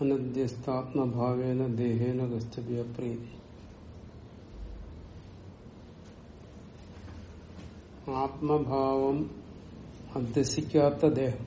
അനധ്യസ്ഥാത്മഭാവേന ദേഹേന ഗസ്തവ്യ പ്രീതി ആത്മഭാവം അധ്യസിക്കാത്ത ദേഹം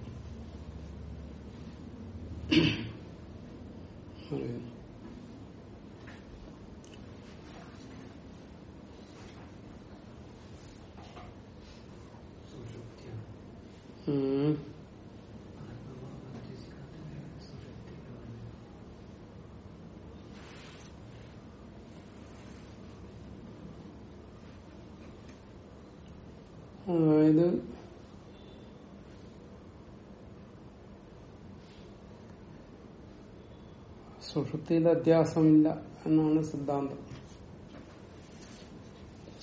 അധ്യാസമില്ല എന്നാണ് സിദ്ധാന്തം.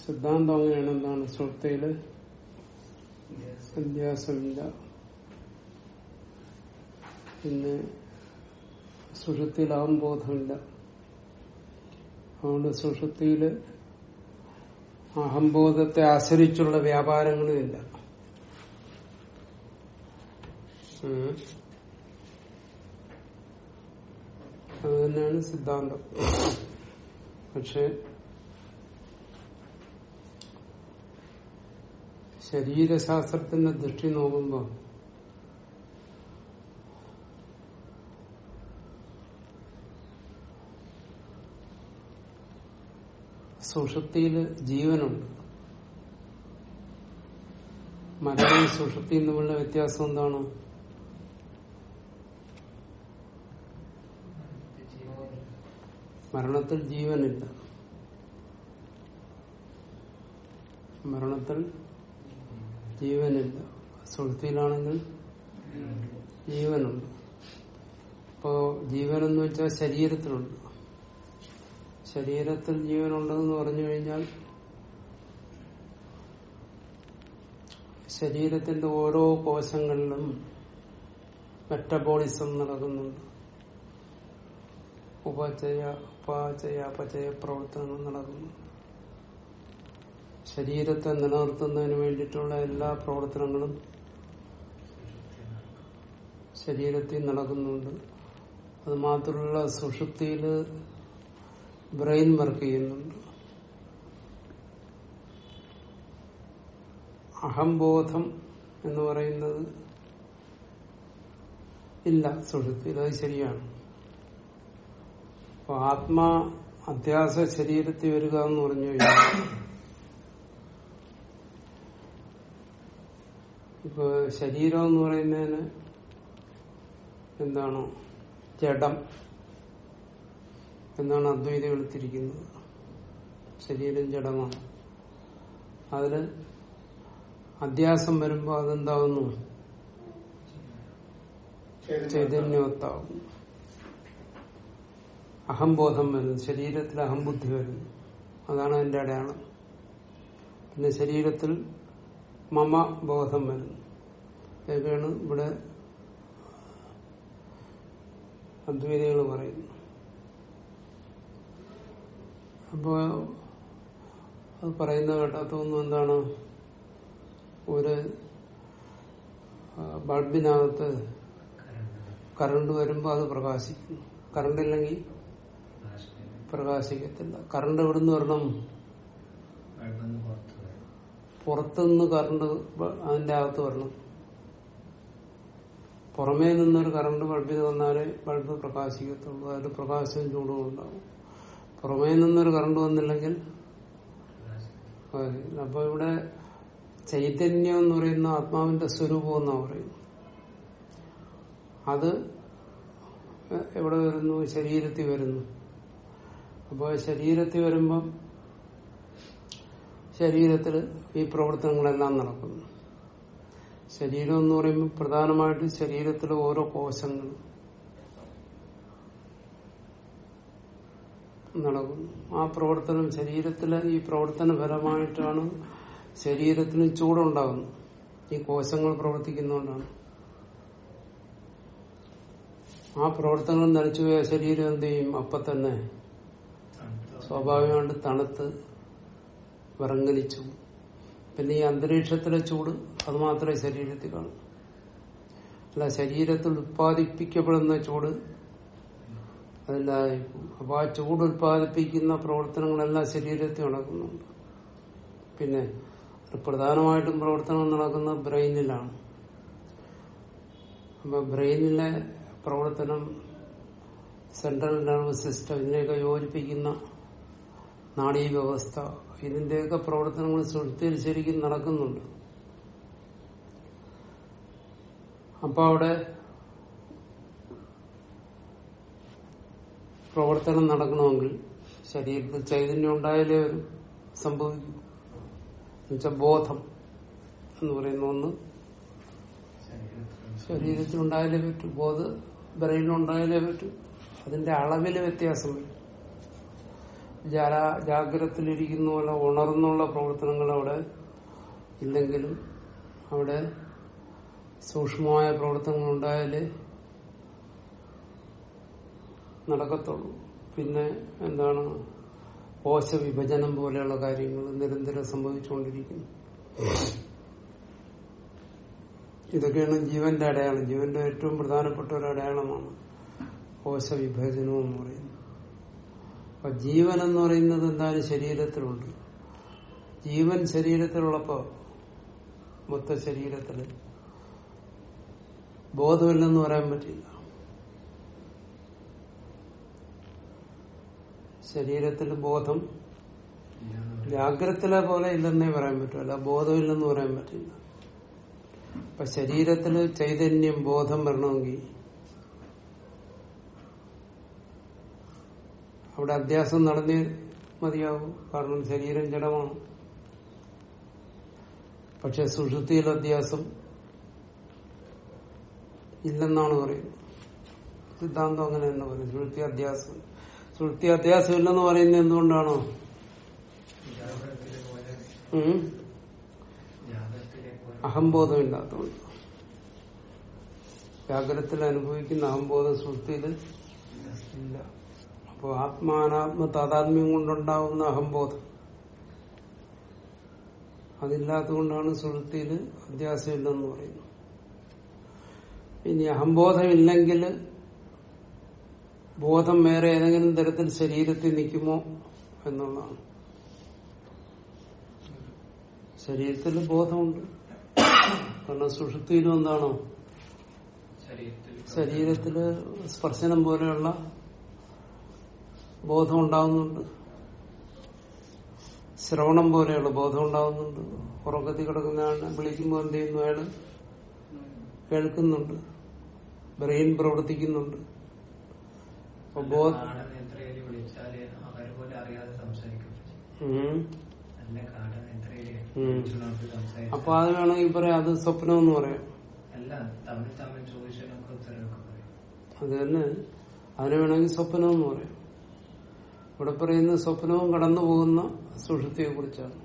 സിദ്ധാന്തം അങ്ങനെയാണ് എന്താണ്? ശ്രുതിയിൽ അധ്യാസമില്ല പിന്നെ സുഷുപ്തിയിൽ അഹംബോധമില്ല അതുകൊണ്ട് സുഷുതിയിൽ അഹംബോധത്തെ ആശ്രയിച്ചുള്ള വ്യാപാരങ്ങളുമില്ല അത് തന്നെയാണ് സിദ്ധാന്തം. പക്ഷെ ശരീരശാസ്ത്രത്തിന്റെ ദൃഷ്ടി നോക്കുമ്പോൾ സുഷുപ്തിയിൽ ജീവനുണ്ട്. മരണവും സുഷുപ്തിയും തമ്മിലുള്ള വ്യത്യാസം എന്താണ്? മരണത്തിൽ ജീവനില്ല. മരണത്തിൽ ജീവനില്ല. സുഹൃത്തിയിലാണെങ്കിൽ ജീവനുണ്ട്. ഇപ്പോ ജീവനെന്ന് വെച്ചാൽ ശരീരത്തിലുണ്ട്. ശരീരത്തിൽ ജീവനുണ്ടെന്ന് പറഞ്ഞു കഴിഞ്ഞാൽ ശരീരത്തിന്റെ ഓരോ കോശങ്ങളിലും മെറ്റബോളിസം നടക്കുന്നുണ്ട്. ഉപചയ ഉപാചയ അപചയ പ്രവർത്തനങ്ങൾ നടക്കുന്നു. ശരീരത്തെ നിലനിർത്തുന്നതിന് വേണ്ടിയിട്ടുള്ള എല്ലാ പ്രവർത്തനങ്ങളും ശരീരത്തിൽ നടക്കുന്നുണ്ട്. അത് മാത്രമല്ല സുഷുപ്തിയിൽ ബ്രെയിൻ വർക്ക് ചെയ്യുന്നുണ്ട്. അഹംബോധം എന്ന് പറയുന്നത് ഇല്ല സുഷുപ്തിയിൽ. അത് ശരിയാണ്. അപ്പൊ ആത്മാ അധ്യാസ ശരീരത്തിൽ വരിക എന്ന് പറഞ്ഞു കഴിഞ്ഞാൽ ഇപ്പൊ ശരീരം എന്ന് പറയുന്നതിന് എന്താണ്? ജഡം എന്നാണ് അദ്വൈതം എടുത്തിരിക്കുന്നത്. ശരീരം ജഡമാണ്. അതിൽ അധ്യാസം വരുമ്പോ അതെന്താവുന്നു? ചൈതന്യവത്താവുന്നു അഹംബോധം വരുന്നു. ശരീരത്തിൽ അഹംബുദ്ധി വരുന്നു. അതാണ് അതിന്റെ അടയാളം. പിന്നെ ശരീരത്തിൽ മമ ബോധം വരുന്നു. ഇതൊക്കെയാണ് ഇവിടെ അദ്വൈതകൾ പറയുന്നു അപ്പോ അത് പറയുന്ന കേട്ടാത്തൊന്നും എന്താണ്? ഒരു ബൾബിനകത്ത് കറണ്ട് വരുമ്പോൾ അത് പ്രകാശിക്കുന്നു. കറണ്ട് ഇല്ലെങ്കിൽ പ്രകാശിക്കത്തില്ല. കറണ്ട് എവിടുന്ന് വരണം? പുറത്തുനിന്ന് കറണ്ട് അതിന്റെ അകത്ത് വരണം. പുറമേ നിന്നൊരു കറണ്ട് ബൾബിൽ വന്നാലേ ബൾബ് പ്രകാശിക്കത്തുള്ളൂ. അതിൽ പ്രകാശവും ചൂടും ഉണ്ടാവും. പുറമേ നിന്നൊരു കറണ്ട് വന്നില്ലെങ്കിൽ. അപ്പൊ ഇവിടെ ചൈതന്യം എന്ന് പറയുന്ന ആത്മാവിന്റെ സ്വരൂപം എന്നാ പറയുന്നു അത് എവിടെ വരുന്നു? ശരീരത്തിൽ വരുന്നു. അപ്പോൾ ശരീരത്തിൽ വരുമ്പം ശരീരത്തിൽ ഈ പ്രവർത്തനങ്ങളെല്ലാം നടക്കുന്നു. ശരീരം എന്ന് പറയുമ്പോൾ പ്രധാനമായിട്ടും ശരീരത്തിലെ ഓരോ കോശങ്ങളും നടക്കുന്നു. ആ പ്രവർത്തനം ശരീരത്തിലെ ഈ പ്രവർത്തന ഫലമായിട്ടാണ് ശരീരത്തിന് ചൂടുണ്ടാകുന്നത് ഈ കോശങ്ങൾ പ്രവർത്തിക്കുന്നതുകൊണ്ടാണ്. ആ പ്രവർത്തനങ്ങൾ നനച്ചുപോയ ശരീരം എന്ത് ചെയ്യും? അപ്പൊ തന്നെ സ്വാഭാവികമായിട്ട് തണുത്ത് വിറങ്ങലിച്ചു. പിന്നെ ഈ അന്തരീക്ഷത്തിലെ ചൂട് അത് മാത്രമേ ശരീരത്തിൽ കാണൂ. അല്ല ശരീരത്തിൽ ഉത്പാദിപ്പിക്കപ്പെടുന്ന ചൂട് അതില്ലാതായിപ്പോവും അപ്പൊ ആ ചൂട് ഉത്പാദിപ്പിക്കുന്ന പ്രവർത്തനങ്ങളെല്ലാം ശരീരത്തിൽ നടക്കുന്നുണ്ട്. പിന്നെ പ്രധാനമായിട്ടും പ്രവർത്തനം നടക്കുന്നത് ബ്രെയിനിലാണ്. അപ്പൊ ബ്രെയിനിലെ പ്രവർത്തനം സെൻട്രൽ നെർവസ് സിസ്റ്റം ഇതിനെയൊക്കെ യോജിപ്പിക്കുന്ന നാഡീ വ്യവസ്ഥ ഇതിന്റെയൊക്കെ പ്രവർത്തനങ്ങൾ സൃഷ്ടിയിൽ ശരിക്കും നടക്കുന്നുണ്ട്. അപ്പൊ അവിടെ പ്രവർത്തനം നടക്കണമെങ്കിൽ ശരീരത്തിൽ ചൈതന്യം ഉണ്ടായാലേ സംഭവിക്കൂ. ബോധം എന്ന് പറയുന്ന ഒന്ന്. ശരീരത്തിൽ പറ്റും ബോധ ബ്രെയിനുണ്ടായാലേ പറ്റൂ. അതിന്റെ അളവിൽ വ്യത്യാസം വരും. ജാഗ്രതത്തിലിരിക്കുന്ന പോലെ ഉണർന്നുള്ള പ്രവർത്തനങ്ങൾ അവിടെ ഇല്ലെങ്കിലും അവിടെ സൂക്ഷ്മമായ പ്രവർത്തനങ്ങൾ ഉണ്ടായാലേ നടക്കത്തുള്ളൂ. പിന്നെ എന്താണ്? കോശ വിഭജനം പോലെയുള്ള കാര്യങ്ങൾ നിരന്തരം സംഭവിച്ചുകൊണ്ടിരിക്കുന്നു. ഇതൊക്കെയാണ് ജീവന്റെ അടയാളം. ജീവന്റെ ഏറ്റവും പ്രധാനപ്പെട്ട ഒരു അടയാളമാണ് കോശ വിഭജനം എന്ന് പറയുന്നത്. അപ്പൊ ജീവൻ എന്ന് പറയുന്നത് എന്തായാലും ശരീരത്തിലുണ്ട്. ജീവൻ ശരീരത്തിലുള്ളപ്പോ മൊത്ത ശരീരത്തിൽ ബോധമില്ലെന്ന് പറയാൻ പറ്റില്ല. ശരീരത്തിൽ ബോധം വ്യാഗ്രത്തിലെ പോലെ ഇല്ലെന്നേ പറയാൻ പറ്റില്ല ബോധമില്ലെന്ന് പറയാൻ പറ്റില്ല. അപ്പൊ ശരീരത്തിൽ ചൈതന്യം ബോധം വരണമെങ്കിൽ അവിടെ അധ്യാസം നടന്നേ മതിയാവും. കാരണം ശരീരം ജഡമാണ്. പക്ഷെ സുഷുതിയിൽ അധ്യാസം ഇല്ലെന്നാണ് പറയുന്നത്. സിദ്ധാന്തം അങ്ങനെ തന്നെ പറയും സുഷുതി അധ്യാസം. സുഷുതി അധ്യാസം ഇല്ലെന്ന് പറയുന്നത് എന്തുകൊണ്ടാണോ? അഹംബോധം ഇല്ലാത്തതുകൊണ്ട് ജാഗ്രത്തിൽ അനുഭവിക്കുന്ന അഹംബോധം സുഷുതിയിൽ ഇല്ല. അപ്പോൾ ആത്മാനാത്മ താതാത്മ്യം കൊണ്ടുണ്ടാവുന്ന അഹംബോധം. അതില്ലാത്തതുകൊണ്ടാണ് സുഹൃത്തിയിൽ അധ്യാസമില്ലെന്ന് പറയുന്നത്. ഇനി അഹംബോധം ഇല്ലെങ്കിൽ ബോധം വേറെ ഏതെങ്കിലും തരത്തിൽ ശരീരത്തിൽ നിൽക്കുമോ എന്നുള്ളതാണ്. ശരീരത്തിൽ ബോധമുണ്ട്. കാരണം സുഷുപ്തിയിലും എന്താണോ? ശരീരത്തിൽ സ്പർശനം പോലെയുള്ള ബോധം ഉണ്ടാവുന്നുണ്ട് ശ്രവണം പോലെയുള്ള ബോധം ഉണ്ടാവുന്നുണ്ട് ഉറക്കത്തിൽ കിടക്കുന്ന ആളിനെ വിളിക്കുമ്പോൾ എന്ത് ചെയ്യുന്നു അയാൾ? കേൾക്കുന്നുണ്ട്. ബ്രെയിൻ പ്രവർത്തിക്കുന്നുണ്ട്. അപ്പൊ ബോധ അത് വേണമെങ്കിൽ പറയാം അത് സ്വപ്നം എന്ന് പറയും. അത് തന്നെ. അതിന് വേണമെങ്കിൽ സ്വപ്നം എന്ന് പറയാം. ഇവിടെ പറയുന്ന സ്വപ്നവും കടന്നു പോകുന്ന സുഷുതിയെ കുറിച്ചാണ്.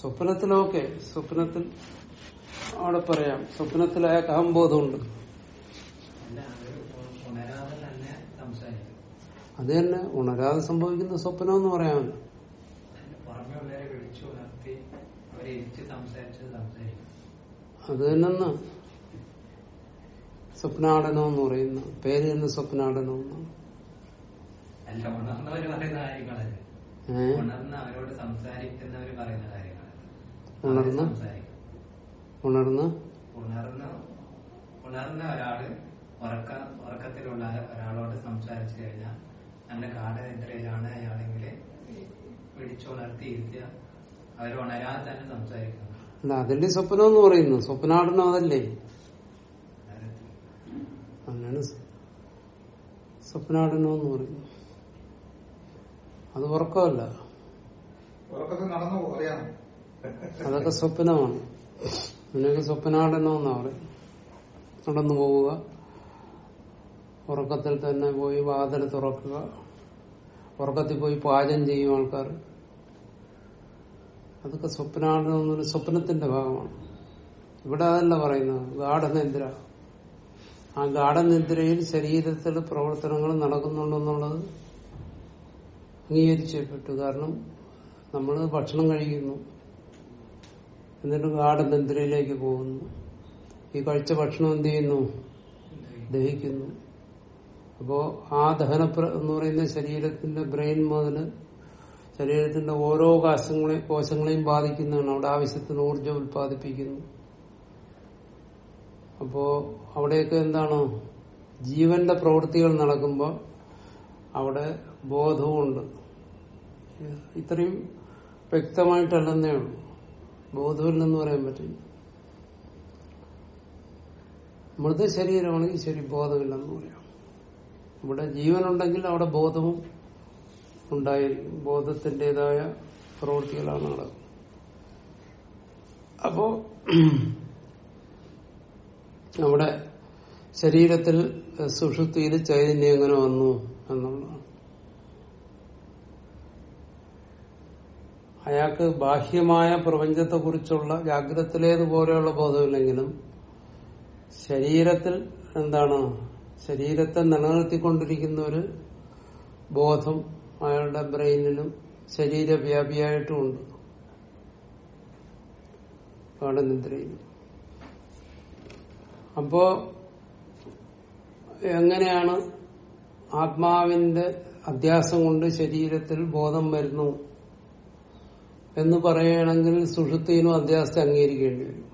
സ്വപ്നത്തിലൊക്കെ സ്വപ്നത്തിൽ അവിടെ പറയാം സ്വപ്നത്തിൽ അയാൾക്ക് അഹംബോധമുണ്ട് അത് തന്നെ ഉണരാതെ സംഭവിക്കുന്ന സ്വപ്നം എന്ന് പറയാമല്ലോ. അത് തന്നെ സ്വപ്നാടനം എന്ന് പറയുന്ന പേര് തന്നെ സ്വപ്നാടനം എന്നാണ് അല്ല ഉണർന്നവര് പറയുന്ന കാര്യങ്ങളല്ല? ഉണർന്ന് അവരോട് സംസാരിക്കുന്നവര് പറയുന്ന കാര്യങ്ങളല്ല? ഉണർന്ന്? ഉണർന്ന്? ഉണർന്ന് ഉണർന്ന ഒരാൾ ഉറക്ക ഉറക്കത്തിലുള്ള ഒരാളോട് സംസാരിച്ചു കഴിഞ്ഞാൽ നല്ല ഗാഠനിദ്രയിലാണ് അയാളെങ്കിൽ പിടിച്ചുണർത്തി ഇരുത്തിയ അവർ ഉണരാതെ തന്നെ സംസാരിക്കുന്നു അല്ല അതല്ലേ സ്വപ്നം എന്ന് പറയുന്നു. സ്വപ്നാടനം അതല്ലേ? അങ്ങനെയാണ് സ്വപ്നാടനം എന്ന് പറയുന്നു. അത് ഉറക്കമല്ല. അതൊക്കെ സ്വപ്നമാണ്. അതിനൊക്കെ സ്വപ്നാടനം എന്നാ പറയും നടന്നു പോവുക. ഉറക്കത്തിൽ തന്നെ പോയി വാതിൽ തുറക്കുക. ഉറക്കത്തിൽ പോയി പാചകം ചെയ്യും ആൾക്കാർ. അതൊക്കെ സ്വപ്നാടനം എന്നൊരു സ്വപ്നത്തിന്റെ ഭാഗമാണ്. ഇവിടെ അതല്ല പറയുന്നത്. ഗാഠനിദ്ര ആ ഗാഠനിദ്രയിൽ ശരീരത്തിൽ പ്രവർത്തനങ്ങൾ നടക്കുന്നുണ്ടെന്നുള്ളത് അംഗീകരിച്ചപ്പെട്ടു. കാരണം നമ്മൾ ഭക്ഷണം കഴിക്കുന്നു. എന്നിട്ട് ഗാഠനിദ്രയിലേക്ക് പോകുന്നു? ഈ കഴിച്ച ഭക്ഷണം എന്ത് ചെയ്യുന്നു? ദഹിക്കുന്നു. അപ്പോ ആ ദഹന എന്ന് പറയുന്ന ശരീരത്തിന്റെ ബ്രെയിൻ മുതൽ ശരീരത്തിന്റെ ഓരോ കോശങ്ങളെ കോശങ്ങളെയും ബാധിക്കുന്നതാണ്. അവിടെ ആവശ്യത്തിന് ഊർജം ഉത്പാദിപ്പിക്കുന്നു അപ്പോ അവിടെയൊക്കെ എന്താണ്? ജീവന്റെ പ്രവൃത്തികൾ നടക്കുമ്പോൾ അവിടെ ബോധവുമുണ്ട്. ഇത്രയും വ്യക്തമായിട്ടല്ലെന്നേ ഉള്ളൂ. ബോധമില്ലെന്ന് പറയാൻ പറ്റില്ല. മൃതശരീരമാണെങ്കിൽ ശരി ബോധമില്ലെന്ന് പറയാം. ഇവിടെ ജീവനുണ്ടെങ്കിൽ അവിടെ ബോധവും ഉണ്ടായിരിക്കും. ബോധത്തിന്റെതായ പ്രവൃത്തികളാണ് നടക്കുന്നത്. അപ്പോ നമ്മുടെ ശരീരത്തിൽ സുഷുപ്തിയിൽ ചൈതന്യം എങ്ങനെ വന്നു എന്നുള്ളതാണ്. അയാൾക്ക് ബാഹ്യമായ പ്രപഞ്ചത്തെക്കുറിച്ചുള്ള ജാഗ്രതത്തിലേതുപോലെയുള്ള ബോധമില്ലെങ്കിലും ശരീരത്തിൽ എന്താണ്? ശരീരത്തെ നിലനിർത്തിക്കൊണ്ടിരിക്കുന്ന ഒരു ബോധം അയാളുടെ ബ്രെയിനിലും ശരീരവ്യാപിയായിട്ടും ഉണ്ട് ഗാഠനിദ്രയിലും അപ്പോ എങ്ങനെയാണ് ആത്മാവിന്റെ അധ്യാസം കൊണ്ട് ശരീരത്തിൽ ബോധം വരുന്നു? എന്ന് പറയുകയാണെങ്കിൽ സുഷുപ്തിയിലും അധ്യാസത്തെ അംഗീകരിക്കേണ്ടി വരും.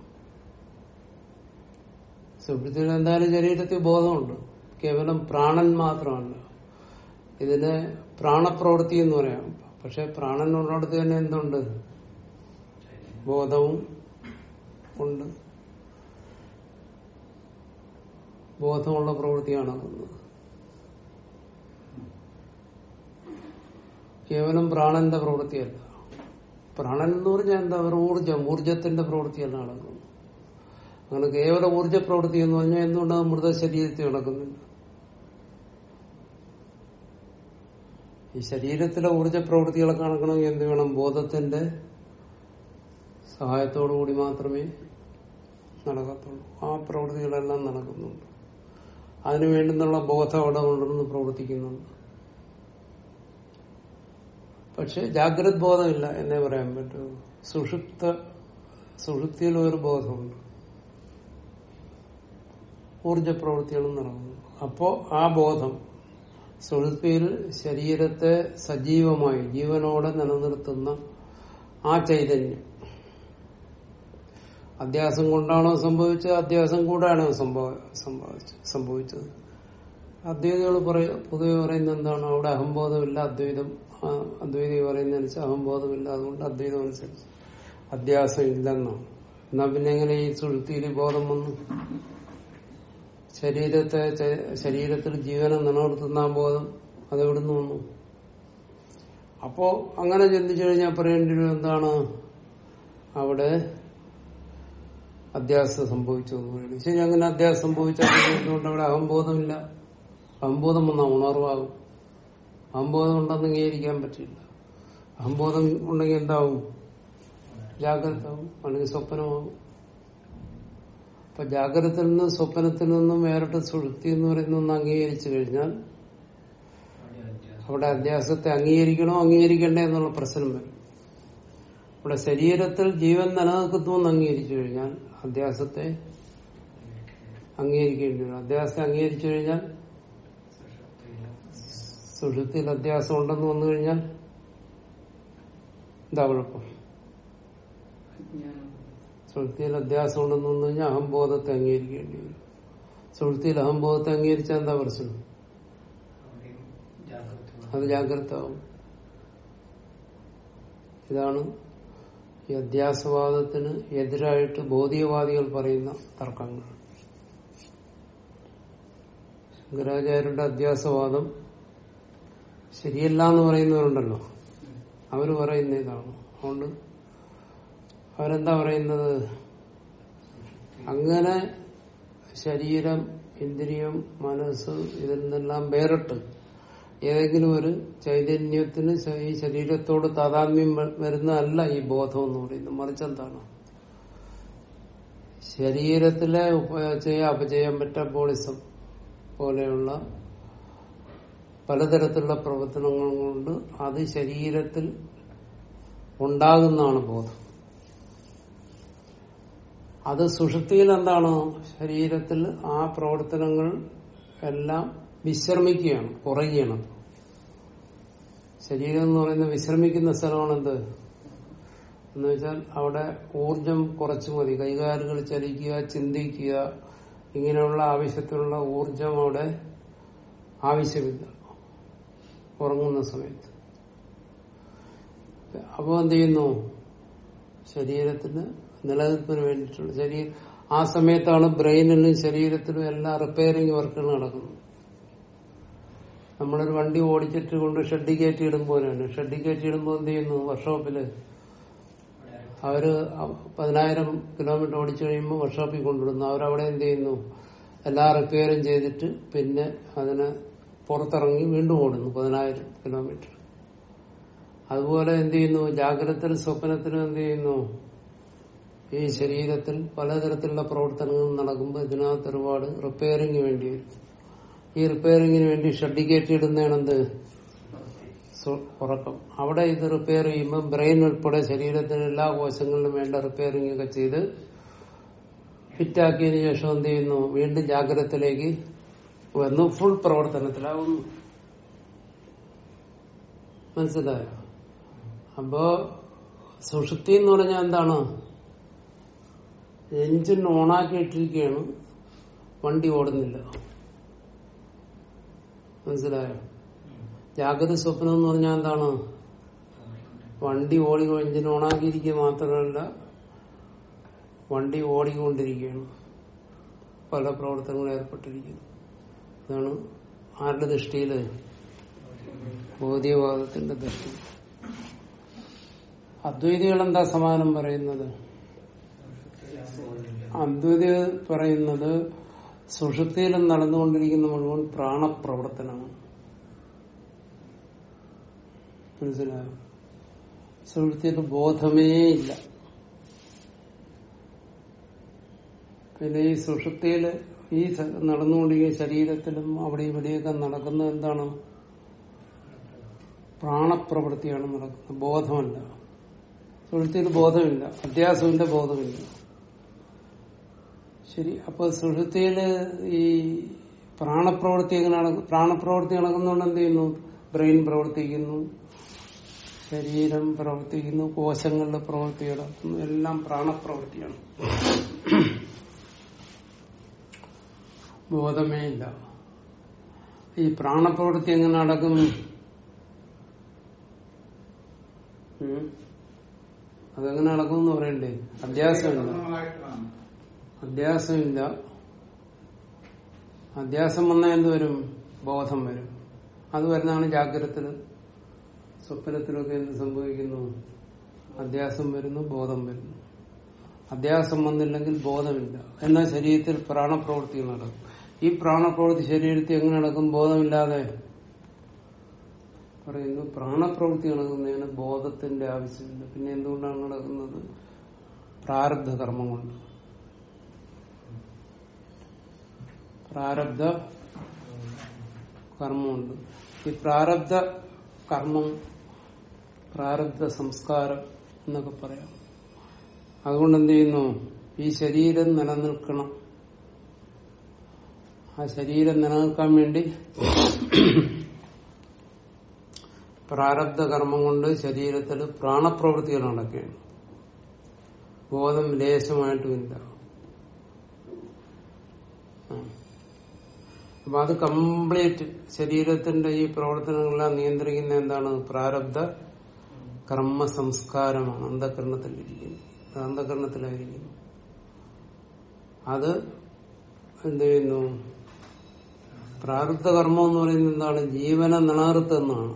സുഷുപ്തിയിൽ എന്തായാലും ശരീരത്തിൽ ബോധമുണ്ട്. കേവലം പ്രാണൻ മാത്രമല്ല. ഇതിന് പ്രാണപ്രവൃത്തി എന്ന് പറയാം. പക്ഷെ പ്രാണൻ ഉള്ളിടത്ത് തന്നെ എന്തുണ്ട്? ബോധവും ഉണ്ട്. ബോധമുള്ള പ്രവൃത്തിയാണ് കേവലം പ്രാണന്റെ പ്രവൃത്തിയല്ല. പ്രാണൻ എന്ന് പറഞ്ഞാൽ എന്താ ഒരു ഊർജം ഊർജത്തിന്റെ പ്രവൃത്തിയല്ല അളക്കുന്നത് അങ്ങനെ കേവല ഊർജ പ്രവൃത്തി എന്ന് പറഞ്ഞാൽ എന്തുകൊണ്ടാണ് മൃതശരീരത്തിൽ നടക്കുന്നില്ല ഈ ശരീരത്തിലെ ഊർജ പ്രവൃത്തികളെ കണക്കണമെങ്കിൽ എന്ത് വേണം? ബോധത്തിന്റെ സഹായത്തോടു കൂടി മാത്രമേ നടക്കത്തുള്ളൂ. ആ പ്രവൃത്തികളെല്ലാം നടക്കുന്നുണ്ട്. അതിനു വേണ്ടുന്നുള്ള ബോധം അവിടെ കൊണ്ടുവന്ന് പ്രവർത്തിക്കുന്നുണ്ട്. പക്ഷെ ജാഗ്രത് ബോധമില്ല എന്നേ പറയാൻ പറ്റൂ. സുഷുപ്ത സുഷുപ്തിയിൽ ഒരു ബോധമുണ്ട്. ഊർജ പ്രവൃത്തികളും നടക്കുന്നു അപ്പോ ആ ബോധം സുഷുപ്തിയിൽ ശരീരത്തെ സജീവമായി ജീവനോടെ നിലനിർത്തുന്ന ആ ചൈതന്യം. അധ്യാസം കൊണ്ടാണോ സംഭവിച്ചത്? അധ്യാസം കൂടാണോ സംഭവ- സംഭവിച്ച- സംഭവിച്ചത്. അദ്വൈതികൾ പറയ പൊതുവെ പറയുന്ന എന്താണ്? അവിടെ അഹംബോധമില്ല അദ്വൈതം ആ, അദ്വൈതി പറയുന്നതനുസരിച്ച് അഹംബോധമില്ല അതുകൊണ്ട് അദ്വൈതം അനുസരിച്ച്. അധ്യാസം ഇല്ലെന്നാണ് എന്നാ പിന്നെ എങ്ങനെ ഈ സുഴുത്തിയിൽ ബോധം വന്നു? ശരീരത്തെ ശരീരത്തിൽ ജീവനം നിലനിർത്തുന്ന ബോധം. അതെവിടുന്ന് വന്നു? അപ്പോ അങ്ങനെ ചിന്തിച്ചു കഴിഞ്ഞാൽ പറയേണ്ടി എന്താണ്? അവിടെ അധ്യാസം സംഭവിച്ചു എന്ന് പറയുന്നത്. ശരി അങ്ങനെ അധ്യാസം സംഭവിച്ചാൽ അവിടെ അഹംബോധമില്ല? അഹംബോധം വന്ന ഉണർവാകും. അഹംബോധം ഉണ്ടെന്ന് അംഗീകരിക്കാൻ പറ്റില്ല. അഹംബോധം ഉണ്ടെങ്കിൽ എന്താവും? ജാഗ്രത ആവും അല്ലെങ്കിൽ സ്വപ്നമാവും. അപ്പൊ ജാഗ്രതത്തിൽ നിന്നും സ്വപ്നത്തിൽ നിന്നും വേറിട്ട് സുഷുപ്തി എന്ന് പറയുന്ന ഒന്ന് അംഗീകരിച്ചു കഴിഞ്ഞാൽ അവിടെ അധ്യാസത്തെ അംഗീകരിക്കണോ അംഗീകരിക്കണ്ടേ എന്നുള്ള പ്രശ്നം വരും. ഇവിടെ ശരീരത്തിൽ ജീവൻ നിലനിൽക്കുന്നു എന്ന് അംഗീകരിച്ചു കഴിഞ്ഞാൽ അധ്യാസത്തെ അംഗീകരിക്കേണ്ടി വരും. അധ്യാസത്തെ അംഗീകരിച്ചു കഴിഞ്ഞാൽ സുഷുപ്തിയിൽ അധ്യാസം ഉണ്ടെന്ന് വന്നു കഴിഞ്ഞാൽ എന്താ കുഴപ്പം? സുഹൃത്തിയിൽ അധ്യാസം ഉണ്ടെന്ന് വന്നു കഴിഞ്ഞാൽ അഹംബോധത്തെ അംഗീകരിക്കേണ്ടി വരും. സുഹൃത്തിയിൽ അഹംബോധത്തെ അംഗീകരിച്ചാൽ എന്താ പ്രശ്നം? അത് ജാഗ്രത ആവും ഇതാണ് ഈ അധ്യാസവാദത്തിന് എതിരായിട്ട് ഭൗതികവാദികൾ പറയുന്ന തർക്കങ്ങൾ. ശങ്കരാചാര്യരുടെ അധ്യാസവാദം ശരിയല്ല എന്ന് പറയുന്നവരുണ്ടല്ലോ. അവർ പറയുന്ന ഇതാണ്. അതുകൊണ്ട് അവരെന്താ പറയുന്നത്? അങ്ങനെ ശരീരം ഇന്ദ്രിയം മനസ്സ് ഇതിൽ നിന്നെല്ലാം വേറിട്ട് ഏതെങ്കിലും ഒരു ചൈതന്യത്തിന് ഈ ശരീരത്തോട് താതാത്മ്യം വരുന്നതല്ല ഈ ബോധം എന്ന് പറയുന്നത്. മറിച്ച് എന്താണ്? ശരീരത്തിലെ ഉപചയ അപചയം മെറ്റബോളിസം പോലെയുള്ള പലതരത്തിലുള്ള പ്രവർത്തനങ്ങൾ കൊണ്ട് അത് ശരീരത്തിൽ ഉണ്ടാകുന്നതാണ് ബോധം. അത് സുഷുപ്തിയിൽ എന്താണ്? ശരീരത്തിൽ ആ പ്രവർത്തനങ്ങൾ എല്ലാം വിശ്രമിക്കുകയാണ് കുറയുകയാണ്. ശരീരം എന്ന് പറയുന്നത് വിശ്രമിക്കുന്ന സ്ഥലമാണ് എന്ത് എന്ന് വെച്ചാൽ അവിടെ ഊർജം കുറച്ചു മതി. കൈകാലുകൾ ചലിക്കുക ചിന്തിക്കുക ഇങ്ങനെയുള്ള ആവശ്യത്തിനുള്ള ഊർജം അവിടെ ആവശ്യമില്ല. ഉറങ്ങുന്ന സമയത്ത്. അപ്പോൾ എന്ത് ചെയ്യുന്നു? ശരീരത്തിന് നിലനിൽപ്പിന് വേണ്ടിയിട്ടുള്ള ശരീരം ആ സമയത്താണ് ബ്രെയിനിലും ശരീരത്തിലും എല്ലാ റിപ്പയറിംഗ് വർക്കുകൾ നടക്കുന്നത്. നമ്മളൊരു വണ്ടി ഓടിച്ചിട്ട് കൊണ്ട് ഷെഡ് കയറ്റി ഇടുമ്പോഴാണ് ഷെഡ് കയറ്റി ഇടുമ്പോൾ എന്ത് ചെയ്യുന്നു? വർക്ക്ഷോപ്പിൽ അവർ പതിനായിരം കിലോമീറ്റർ ഓടിച്ചു കഴിയുമ്പോൾ വർക്ക്ഷോപ്പിൽ കൊണ്ടുവിടുന്നു. അവരവിടെ എന്ത് ചെയ്യുന്നു? എല്ലാ റിപ്പയറും ചെയ്തിട്ട് പിന്നെ അതിനെ പുറത്തിറങ്ങി വീണ്ടും ഓടുന്നു പതിനായിരം കിലോമീറ്റർ അതുപോലെ എന്ത് ചെയ്യുന്നു? ജാഗ്രതത്തിലും സ്വപ്നത്തിനും എന്ത് ചെയ്യുന്നു? ഈ ശരീരത്തിൽ പലതരത്തിലുള്ള പ്രവർത്തനങ്ങൾ നടക്കുമ്പോൾ ഇതിനകത്ത് ഒരുപാട് റിപ്പയറിംഗ് വേണ്ടി വരും ഈ റിപ്പയറിംഗിന് വേണ്ടി ഷെഡ് കയറ്റിയിടുന്നതാണെന്ത് സു- ഉറക്കം. അവിടെ ഇത് റിപ്പയർ ചെയ്യുമ്പോൾ ബ്രെയിൻ ഉൾപ്പെടെ ശരീരത്തിന് എല്ലാ കോശങ്ങളിലും വേണ്ട റിപ്പയറിംഗ് ഒക്കെ ചെയ്ത് ഫിറ്റാക്കിയതിനു ശേഷം എന്ത് ചെയ്യുന്നു? വീണ്ടും ജാഗ്രതത്തിലേക്ക് വന്നു. ഫുൾ പ്രവർത്തനത്തിലാവുന്നു. മനസ്സിലായോ? അപ്പോ സുഷുപ്തി എന്ന് പറഞ്ഞാൽ എന്താണ്? എഞ്ചിൻ ഓണാക്കി ഇട്ടിരിക്കുകയാണ് വണ്ടി ഓടുന്നില്ല. മനസ്സിലായോ? ജാഗ്രത സ്വപ്നം എന്ന് പറഞ്ഞാൽ എന്താണ്? വണ്ടി ഓടി എഞ്ചിൻ ഓണാക്കിയിരിക്കുക മാത്രമല്ല വണ്ടി ഓടിക്കൊണ്ടിരിക്കുകയാണ്. പല പ്രവർത്തനങ്ങളും ഏർപ്പെട്ടിരിക്കുന്നു. ഇതാണ് ആരുടെ ദൃഷ്ടിയിൽ? ബോധ്യവാദത്തിന്റെ ദൃഷ്ടി. അദ്വൈതികൾ എന്താ സമാനം പറയുന്നത്? അദ്വൈതി പറയുന്നത് സുഷുപ്തിയിൽ നടന്നുകൊണ്ടിരിക്കുന്ന മുഴുവൻ പ്രാണപ്രവർത്തനമാണ്. മനസ്സിലായോ? സുഷുപ്തിയിൽ ബോധമേ ഇല്ല. പിന്നെ ഈ സുഷുപ്തിയിൽ ഈ നടന്നുകൊണ്ടിരിക്കുന്ന ശരീരത്തിലും അവിടെ ഇവിടെയൊക്കെ നടക്കുന്നത് എന്താണ്? പ്രാണപ്രവൃത്തിയാണ് നടക്കുന്നത്. ബോധമല്ല. സുഹൃത്തിൽ ബോധമില്ല. അധ്യാസമില്ല ബോധമില്ല. ശരി അപ്പൊ സുഹൃത്തിയിൽ ഈ പ്രാണപ്രവൃത്തി എങ്ങനെ പ്രാണപ്രവൃത്തി നടക്കുന്നതുകൊണ്ട് എന്ത് ചെയ്യുന്നു? ബ്രെയിൻ പ്രവർത്തിക്കുന്നു. ശരീരം പ്രവർത്തിക്കുന്നു. കോശങ്ങളുടെ പ്രവൃത്തി നടക്കുന്നു എല്ലാം പ്രാണപ്രവൃത്തിയാണ്. ബോധമേ ഇല്ല. ഈ പ്രാണപ്രവൃത്തി എങ്ങനെ നടക്കും? അതെങ്ങനെ നടക്കും എന്ന് പറയണ്ടേ? അധ്യാസമില്ല അധ്യാസമില്ല അധ്യാസം വന്നാൽ എന്ത് വരും? ബോധം വരും. അത് വരുന്നതാണ് ജാഗ്രതത്തിൽ സ്വപ്നത്തിലൊക്കെ എന്ത് സംഭവിക്കുന്നു? അധ്യാസം വരുന്നു ബോധം വരുന്നു. അധ്യാസം വന്നില്ലെങ്കിൽ ബോധമില്ല. എന്നാൽ ശരീരത്തിൽ പ്രാണപ്രവൃത്തി നടക്കും. ഈ പ്രാണപ്രവൃത്തി ശരീരത്തിൽ എങ്ങനെ നടക്കും? ബോധമില്ലാതെ. പറയുന്നു പ്രാണപ്രവൃത്തി നടക്കുന്നതിന് ബോധത്തിന്റെ ആവശ്യമില്ല. പിന്നെ എന്തുകൊണ്ടാണ് നടക്കുന്നത്? പ്രാരബ്ധ കർമ്മം കൊണ്ട്. പ്രാരബ്ധ കർമ്മമുണ്ട് ഈ പ്രാരബ്ധ കർമ്മം പ്രാരബ്ധ സംസ്കാരം എന്നൊക്കെ പറയാം. അതുകൊണ്ട് എന്ത് ചെയ്യുന്നു? ഈ ശരീരം നിലനിൽക്കണം. ആ ശരീരം നിലനിൽക്കാൻ വേണ്ടി പ്രാരബ്ധ കർമ്മം കൊണ്ട് ശരീരത്തിൽ പ്രാണപ്രവൃത്തികൾ നടക്കുകയാണ്. ബോധം ലേശമായിട്ടുമില്ല. അപ്പൊ അത് കംപ്ലീറ്റ് ശരീരത്തിന്റെ ഈ പ്രവർത്തനങ്ങളെല്ലാം നിയന്ത്രിക്കുന്ന എന്താണ്? പ്രാരബ്ധ കർമ്മ സംസ്കാരമാണ് അന്ധകരണത്തിലിരിക്കുന്നത് അന്ധകരണത്തിലായിരിക്കുന്നു. അത് എന്ത് ചെയ്യുന്നു? പ്രാരബ്ധ കർമ്മം എന്ന് പറയുന്നത് എന്താണ്? ജീവനെ എന്നാണ്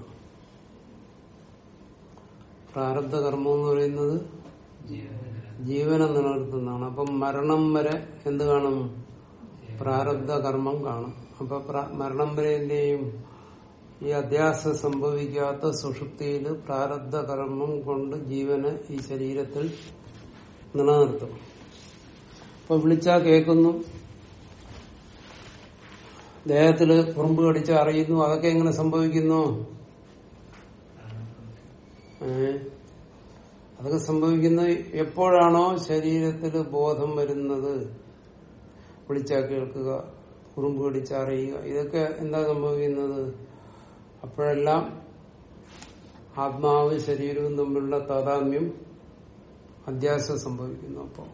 പ്രാരബ്ധ കർമ്മം എന്ന് പറയുന്നത് ജീവനെ എന്നാണ് അപ്പം മരണം വരെ എന്ത് കാണും? പ്രാരബ്ധ കർമ്മം കാണും. അപ്പൊ മരണം വരെ എന്ത് ഈ അധ്യാസം സംഭവിക്കാത്ത സുഷുപ്തിയിൽ പ്രാരബ്ധ കർമ്മം കൊണ്ട് ജീവന് ഈ ശരീരത്തിൽ നിലനിർത്തും അപ്പൊ വിളിച്ചാ കേൾക്കുന്നു. ദേഹത്തിൽ കുറുമ്പ് കടിച്ച് അറിയുന്നു അതൊക്കെ എങ്ങനെ സംഭവിക്കുന്നു? അതൊക്കെ സംഭവിക്കുന്നത് എപ്പോഴാണോ ശരീരത്തിൽ ബോധം വരുന്നത്? വിളിച്ചാൽ കേൾക്കുക കുറുമ്പ് കടിച്ചറിയുക ഇതൊക്കെ എന്താ സംഭവിക്കുന്നത്? അപ്പോഴെല്ലാം ആത്മാവ് ശരീരവും തമ്മിലുള്ള താതാമ്യം അധ്യാസം സംഭവിക്കുന്നു അപ്പോൾ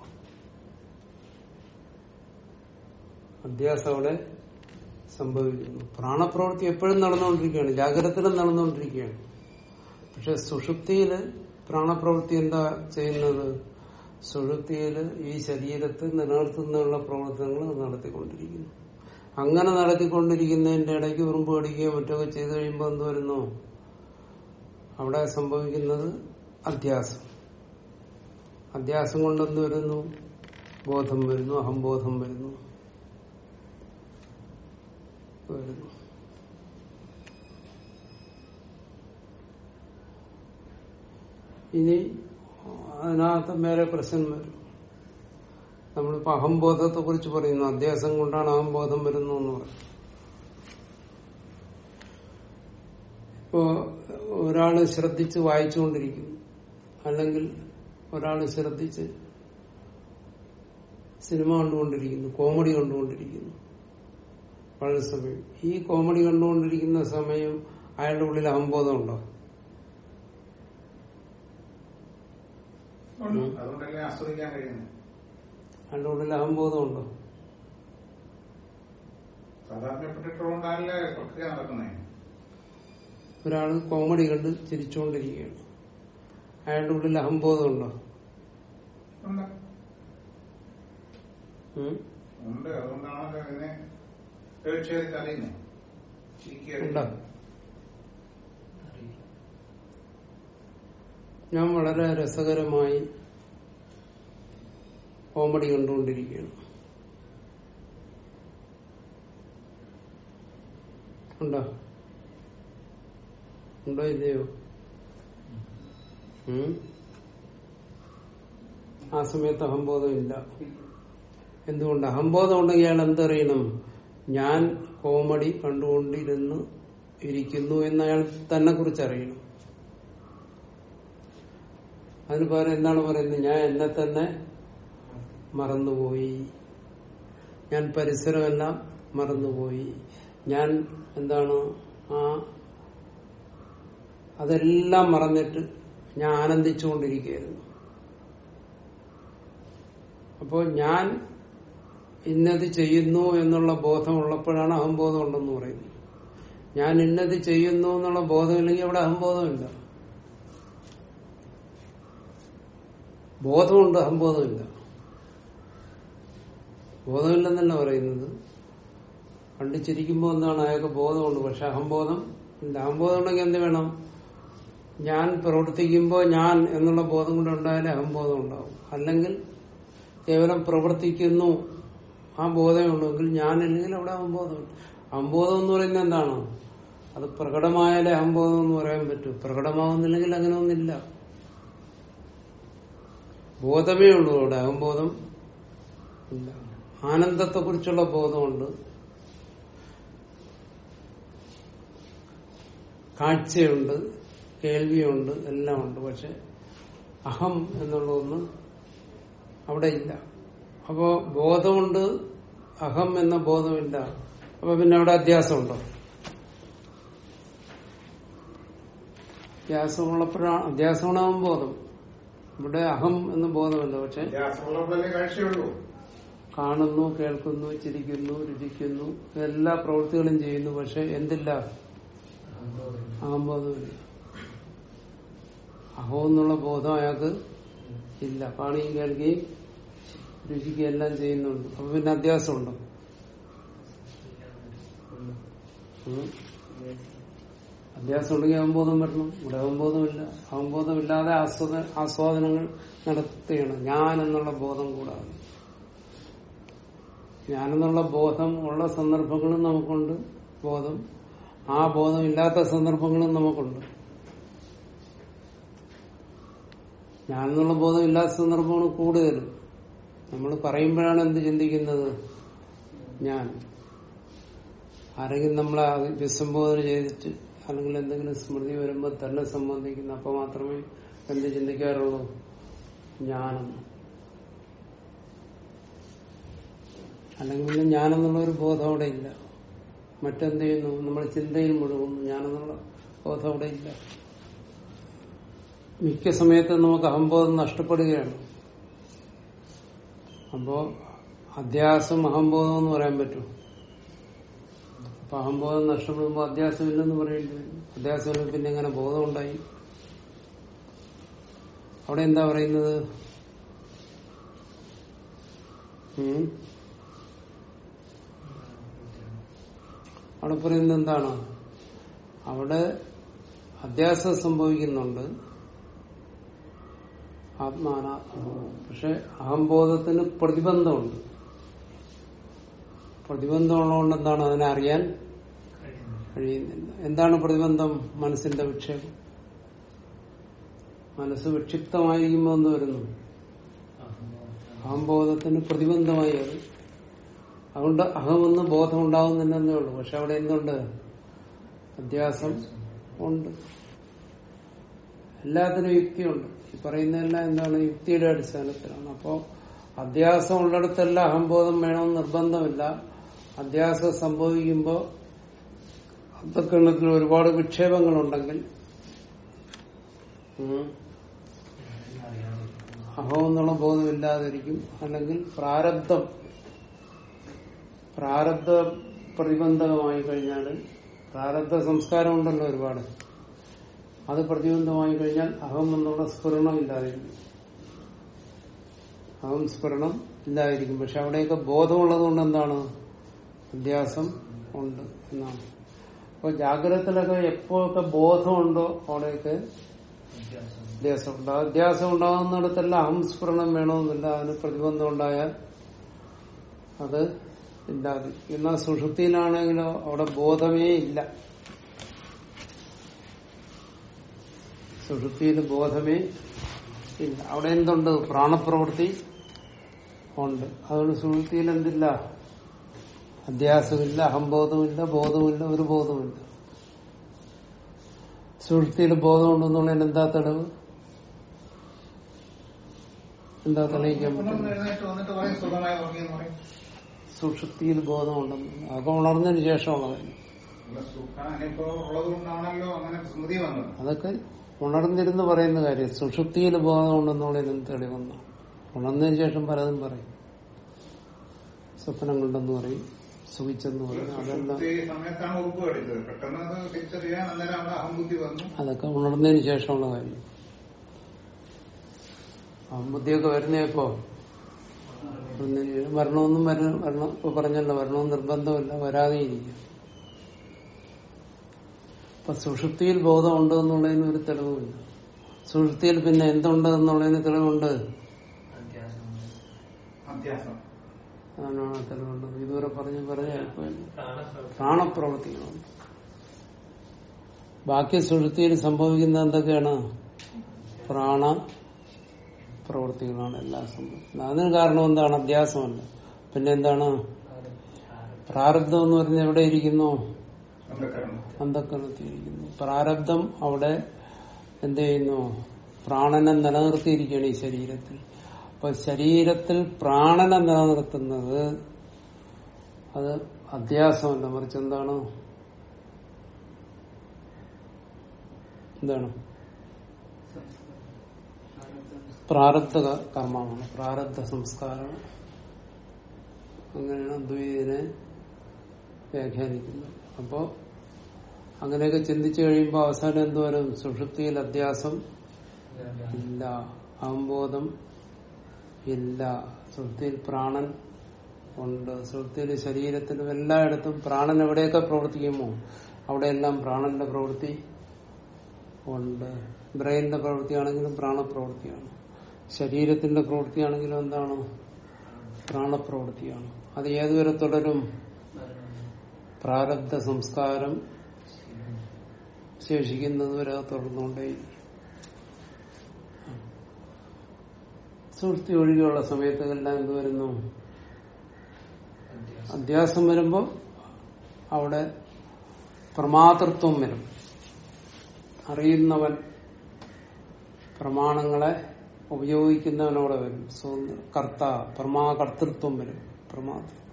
അധ്യാസം അവിടെ സംഭവിക്കുന്നു. പ്രാണപ്രവൃത്തി എപ്പോഴും നടന്നുകൊണ്ടിരിക്കുകയാണ്. ജാഗ്രതത്തിലും നടന്നുകൊണ്ടിരിക്കുകയാണ്. പക്ഷെ സുഷുപ്തിയിൽ പ്രാണപ്രവൃത്തി എന്താ ചെയ്യുന്നത്? സുഷുപ്തിയിൽ ഈ ശരീരത്തെ നിലനിർത്തുന്നതിനുള്ള പ്രവർത്തനങ്ങൾ നടത്തിക്കൊണ്ടിരിക്കുന്നു. അങ്ങനെ നടത്തിക്കൊണ്ടിരിക്കുന്നതിന്റെ ഇടയ്ക്ക് ഉറുമ്പ് കടിക്കുകയോ മറ്റൊക്കെ ചെയ്തു കഴിയുമ്പോൾ എന്ത് വരുന്നു? അവിടെ സംഭവിക്കുന്നത് അധ്യാസം. അധ്യാസം കൊണ്ട് എന്ത് വരുന്നു? ബോധം വരുന്നു അഹംബോധം വരുന്നു. ഇനി അതിനകത്ത് മേലെ പ്രശ്നം വരും. നമ്മളിപ്പോ അഹംബോധത്തെ കുറിച്ച് പറയുന്നു. അധ്യാസം കൊണ്ടാണ് അഹംബോധം വരുന്നു എന്ന് പറയും. ഇപ്പോ ഒരാൾ ശ്രദ്ധിച്ച് വായിച്ചുകൊണ്ടിരിക്കുന്നു അല്ലെങ്കിൽ ഒരാൾ ശ്രദ്ധിച്ച് സിനിമ കണ്ടുകൊണ്ടിരിക്കുന്നു കോമഡി കണ്ടുകൊണ്ടിരിക്കുന്നു. വളരെ സമയം ഈ കോമഡി കണ്ടുകൊണ്ടിരിക്കുന്ന സമയം അയാളുടെ ഉള്ളിൽ അഹംബോധം ഉണ്ടോ. അയാളുടെ ഉള്ളിൽ അഹംബോധം ഉണ്ടോ ഒരാൾ കോമഡി കണ്ട് ചിരിച്ചുകൊണ്ടിരിക്കുകയാണ്. അയാളുടെ ഉള്ളിൽ അഹംബോധം ഉണ്ടോ. ഉണ്ട്. ഉം? ഞാൻ വളരെ രസകരമായി കോമഡി കണ്ടുകൊണ്ടിരിക്കുകയാണ്. ഉണ്ടോ? ഉണ്ടോ ഇല്ലയോ? ആ സമയത്ത് അഹംബോധം ഇല്ല എന്തുകൊണ്ട്? അഹംബോധം ഉണ്ടെങ്കിൽ അയാൾ എന്തറിയണം ഞാൻ കോമഡി കണ്ടുകൊണ്ടിരുന്നു ഇരിക്കുന്നു എന്ന് അയാൾ തന്നെ കുറിച്ച് അറിയണം അതിന് പകരം എന്താണ് പറയുന്നത്? ഞാൻ എന്നെ തന്നെ മറന്നുപോയി. ഞാൻ പരിസരമെല്ലാം മറന്നുപോയി. ഞാൻ എന്താണ്? ആ അതെല്ലാം മറന്നിട്ട് ഞാൻ ആനന്ദിച്ചുകൊണ്ടിരിക്കുകയായിരുന്നു. അപ്പോൾ ഞാൻ ഇന്നത് ചെയ്യുന്നു എന്നുള്ള ബോധം ബോധമുള്ളപ്പോഴാണ് അഹംബോധം ഉണ്ടെന്ന് പറയുന്നത്. ഞാൻ ഇന്നത് ചെയ്യുന്നു എന്നുള്ള ബോധമില്ലെങ്കിൽ അവിടെ അഹംബോധമില്ല. ബോധമുണ്ട് അഹംബോധമില്ല. ബോധമില്ലെന്നല്ല പറയുന്നത്. പണ്ട് ചിരിക്കുമ്പോൾ എന്താണ് അയാൾക്ക് ബോധമുണ്ട് പക്ഷെ അഹംബോധം ഇല്ല. അഹംബോധം ഉണ്ടെങ്കിൽ എന്ത് വേണം? ഞാൻ പ്രവർത്തിക്കുമ്പോൾ ഞാൻ എന്നുള്ള ബോധം കൊണ്ട് ഉണ്ടായാലേ അഹംബോധം ഉണ്ടാവും. അല്ലെങ്കിൽ കേവലം പ്രവർത്തിക്കുന്നു ആ ബോധമേ ഞാൻ ഞാനില്ലെങ്കിൽ അവിടെ അഹംബോധമുണ്ട് അഹംബോധം എന്ന് പറയുന്നത് എന്താണ്? അത് പ്രകടമായാലേ അഹംബോധം എന്ന് പറയാൻ പറ്റൂ. പ്രകടമാവുന്നില്ലെങ്കിൽ അങ്ങനെ ഒന്നില്ല. ബോധമേ ഉള്ളൂ അവിടെ. അഹംബോധം ഇല്ല. ആനന്ദത്തെ കുറിച്ചുള്ള ബോധമുണ്ട്. കാഴ്ചയുണ്ട് കേൾവിയുണ്ട് എല്ലാം ഉണ്ട് പക്ഷെ അഹം എന്നുള്ള ഒന്ന് അവിടെ ഇല്ല. അപ്പോ ബോധമുണ്ട് അഹം എന്ന ബോധമില്ല. അപ്പൊ പിന്നെ അവിടെ അധ്യാസമുണ്ടോ? അധ്യാസമുള്ളപ്പോഴാണ് അധ്യാസമാണാവും ബോധം. ഇവിടെ അഹം എന്ന ബോധമില്ല പക്ഷെ കാണുന്നു കേൾക്കുന്നു ചിരിക്കുന്നു രുചിക്കുന്നു എല്ലാ പ്രവൃത്തികളും ചെയ്യുന്നു പക്ഷെ എന്തില്ല? അഹംബോധമില്ല അഹോ എന്നുള്ള ബോധം അയാൾക്ക് ഇല്ല. കാണുകയും കേൾക്കുകയും രുചിക്കുകയും എല്ലാം ചെയ്യുന്നുണ്ട്. അപ്പൊ പിന്നെ അധ്യാസമുണ്ടോ ഉണ്ടോ അധ്യാസം ഉണ്ടെങ്കിൽ അവബോധം വരണം. ഇവിടെ അവബോധമില്ല അവബോധമില്ലാതെ ആസ്വാദ ആസ്വാദനങ്ങൾ നടത്തുകയാണ്. ഞാൻ എന്നുള്ള ബോധം കൂടാതെ. ഞാനെന്നുള്ള ബോധം ഉള്ള സന്ദർഭങ്ങളും നമുക്കുണ്ട്. ബോധം. ആ ബോധമില്ലാത്ത സന്ദർഭങ്ങളും നമുക്കുണ്ട്. ഞാനെന്നുള്ള ബോധം ഇല്ലാത്ത സന്ദർഭമാണ് കൂടുതലും. നമ്മൾ പറയുമ്പോഴാണ് എന്ത് ചിന്തിക്കുന്നത്? ഞാൻ. ആരെങ്കിലും നമ്മളെ അഭിസംബോധന ചെയ്തിട്ട് അല്ലെങ്കിൽ എന്തെങ്കിലും സ്മൃതി വരുമ്പോൾ തന്നെ സംബന്ധിക്കുന്ന അപ്പൊ മാത്രമേ എന്ത് ചിന്തിക്കാറുള്ളൂ? ഞാനെന്ന് അല്ലെങ്കിൽ ഞാനെന്നുള്ള ഒരു ബോധം അവിടെ ഇല്ല. മറ്റെന്ത് ചെയ്യുന്നു? നമ്മുടെ ചിന്തയിൽ മുഴുകുന്നു. ഞാനെന്നുള്ള ബോധം അവിടെ ഇല്ല. മിക്ക സമയത്ത് നമുക്ക് അഹംബോധം നഷ്ടപ്പെടുകയാണ്. അപ്പോ അധ്യാസം അഹംബോധം എന്ന് പറയാൻ പറ്റും. അപ്പൊ അഹംബോധം നഷ്ടപ്പെടുമ്പോൾ അധ്യാസമില്ലെന്ന് പറയേണ്ടി വരും അധ്യാസമില്ല പിന്നെ എങ്ങനെ ബോധം ഉണ്ടായി അവിടെ എന്താ പറയുന്നത്? അവിടെ പറയുന്നത് എന്താണ്? അവിടെ അധ്യാസം സംഭവിക്കുന്നുണ്ട്. ആത്മാന പക്ഷെ അഹംബോധത്തിന് പ്രതിബന്ധമുണ്ട്. പ്രതിബന്ധമുള്ളതുകൊണ്ട് എന്താണ് അതിനെ അറിയാൻ കഴിയുന്നു കഴിയുന്നില്ല. എന്താണ് പ്രതിബന്ധം? മനസ്സിന്റെ വിക്ഷേപം. മനസ്സ് വിക്ഷിപ്തമായിരിക്കുമ്പോൾ എന്ത് വരുന്നു? അഹംബോധത്തിന് പ്രതിബന്ധമായി അത്. അതുകൊണ്ട് അഹമെന്ന് ബോധം ഉണ്ടാകുന്നില്ലെന്നേ ഉള്ളൂ. പക്ഷെ അവിടെ എന്തുണ്ട്? അധ്യാസം ഉണ്ട്. എല്ലാത്തിനും യുക്തിയുണ്ട്. ഈ പറയുന്നതെല്ലാം എന്താണ് യുക്തിയുടെ അടിസ്ഥാനത്തിലാണ്. അപ്പോ അധ്യാസം ഉള്ളിടത്തെല്ലാം അഹംബോധം വേണമെന്ന് നിർബന്ധമില്ല. അധ്യാസം സംഭവിക്കുമ്പോൾ അന്ധക്കരണത്തിൽ ഒരുപാട് വിക്ഷേപങ്ങളുണ്ടെങ്കിൽ അഹം എന്നുള്ള ബോധമില്ലാതിരിക്കും. അല്ലെങ്കിൽ പ്രാരബ്ധം പ്രാരബ്ധ പ്രതിബന്ധകമായി കഴിഞ്ഞാൽ പ്രാരബ്ധ സംസ്കാരം ഉണ്ടല്ലോ ഒരുപാട്. അത് പ്രതിബന്ധമായി കഴിഞ്ഞാൽ അഹം എന്നുള്ള സ്ഫുരണം ഇല്ലാതിരിക്കും അഹം സ്ഫുരണം ഇല്ലാതിരിക്കും പക്ഷെ അവിടെയൊക്കെ ബോധമുള്ളത് കൊണ്ട് എന്താണ്? വ്യത്യാസം ഉണ്ട് എന്നാണ്. അപ്പൊ ജാഗ്രതത്തിലൊക്കെ എപ്പോഴൊക്കെ ബോധമുണ്ടോ അവിടെയൊക്കെ? വ്യത്യാസം ഉണ്ടാകും വ്യത്യാസം ഉണ്ടാകുന്നിടത്തെല്ലാം അഹംസ്ഫുരണം വേണമെന്നില്ല. അതിന് പ്രതിബന്ധം ഉണ്ടായാൽ അത് ഇല്ലാതെ. എന്നാൽ സുഷുപ്തിയിലാണെങ്കിലോ അവിടെ ബോധമേ ഇല്ല. സുഷുപ്തിയിൽ ബോധമേ. ഇല്ല അവിടെ എന്തുണ്ട്? പ്രാണപ്രവൃത്തി ഉണ്ട്. അതുകൊണ്ട് സുഷുപ്തിയിൽ എന്തില്ല? അധ്യാസമില്ല അഹംബോധമില്ല ബോധമില്ല ഒരു ബോധമില്ല സുഷുപ്തിയിൽ ബോധമുണ്ടെന്നുള്ളതിന് എന്താ തെളിവ്? എന്താ തെളിയിക്കാൻ പറ്റും സുഷുപ്തിയിൽ ബോധമുണ്ടെന്ന് അപ്പൊ ഉണർന്നതിന് ശേഷമാണ് അതൊക്കെ ഉണർന്നിരുന്ന് പറയുന്ന കാര്യം സുഷുപ്തിയിൽ ബോധമുണ്ടെന്നുള്ളതിന് തെളിവെന്ന ഉണർന്നതിന് ശേഷം പലതും പറയും. സ്വപ്നം കണ്ടെന്ന് പറയും സുഖിച്ചെന്ന് പറയും. അതെല്ലാം അതൊക്കെ ഉണർന്നതിന് ശേഷമുള്ള കാര്യം. അഹംബുദ്ധിയൊക്കെ ബുദ്ധിയൊക്കെ വരുന്നേപ്പോ വരണമെന്നും വരണം വരണം. ഇപ്പൊ പറഞ്ഞല്ലോ വരണമെന്ന് നിർബന്ധമില്ല. വരാതെ ഇരിക്കും അപ്പൊ സുഷുപ്തിയിൽ ബോധമുണ്ട് എന്നുള്ളതിന് ഒരു തെളിവുമില്ല. സുഷുപ്തിയിൽ പിന്നെ എന്തുണ്ട് എന്നുള്ളതിന് തെളിവുണ്ട്? അതിനാണ് തെളിവുണ്ട് ഇതുവരെ പറഞ്ഞ് പറഞ്ഞ പ്രാണപ്രവൃത്തികളുണ്ട് ബാക്കി സുഷുപ്തിയിൽ സംഭവിക്കുന്ന എന്തൊക്കെയാണ്? പ്രാണ പ്രവൃത്തികളാണ് എല്ലാം സംഭവിക്കുന്നത്. അതിന് കാരണം എന്താണ്? അധ്യാസമല്ല പിന്നെ എന്താണ്? പ്രാരബ്ധം എന്ന് പറഞ്ഞ എവിടെ ഇരിക്കുന്നു? അന്ധക്കരണം അന്ധക്കരണത്തിയിരിക്കുന്നു പ്രാരബ്ധം അവിടെ എന്ത് ചെയ്യുന്നു? പ്രാണനെ നിലനിർത്തിയിരിക്കുകയാണ് ഈ ശരീരത്തിൽ. അപ്പൊ ശരീരത്തിൽ പ്രാണനെ നിലനിർത്തുന്നത് അത് അധ്യാസമല്ല മറിച്ച് എന്താണ്? എന്താണ്? പ്രാരബ്ധ കർമ്മമാണ്. പ്രാരബ്ധ സംസ്കാരം. അങ്ങനെയാണ് ദ്വീതിനെ വ്യാഖ്യാനിക്കുന്നത്. അപ്പോ അങ്ങനെയൊക്കെ ചിന്തിച്ചു കഴിയുമ്പോൾ അവസാനം എന്ത് സുഷുപ്തിയിൽ അധ്യാസം ഇല്ല. അഹംബോധം ഇല്ല. സുഷുപ്തിയിൽ പ്രാണൻ ഉണ്ട്. സുഷുപ്തിയിൽ ശരീരത്തിലും എല്ലായിടത്തും പ്രാണൻ എവിടെയൊക്കെ പ്രവർത്തിക്കുമോ അവിടെയെല്ലാം പ്രാണന്റെ പ്രവൃത്തി ഉണ്ട്. ബ്രെയിനിന്റെ പ്രവൃത്തിയാണെങ്കിലും പ്രാണപ്രവൃത്തിയാണ്. ശരീരത്തിന്റെ പ്രവൃത്തിയാണെങ്കിലും എന്താണ്? പ്രാണപ്രവൃത്തിയാണ്. അത് ഏതുവരെ തുടരും പ്രാരബ്ധ സംസ്കാരം ശേഷിക്കുന്നത് വരെ തുടർന്നുകൊണ്ടേ സുഹൃത്തി ഒഴികെയുള്ള സമയത്തുകളെല്ലാം എന്ത് വരുന്നു? അധ്യാസം വരുമ്പോൾ അവിടെ പ്രമാതൃത്വം വരും. അറിയുന്നവൻ പ്രമാണങ്ങളെ ഉപയോഗിക്കുന്നവനോടെ വരും. കർത്ത പ്രമാകർത്തൃത്വം വരും. പ്രമാതൃ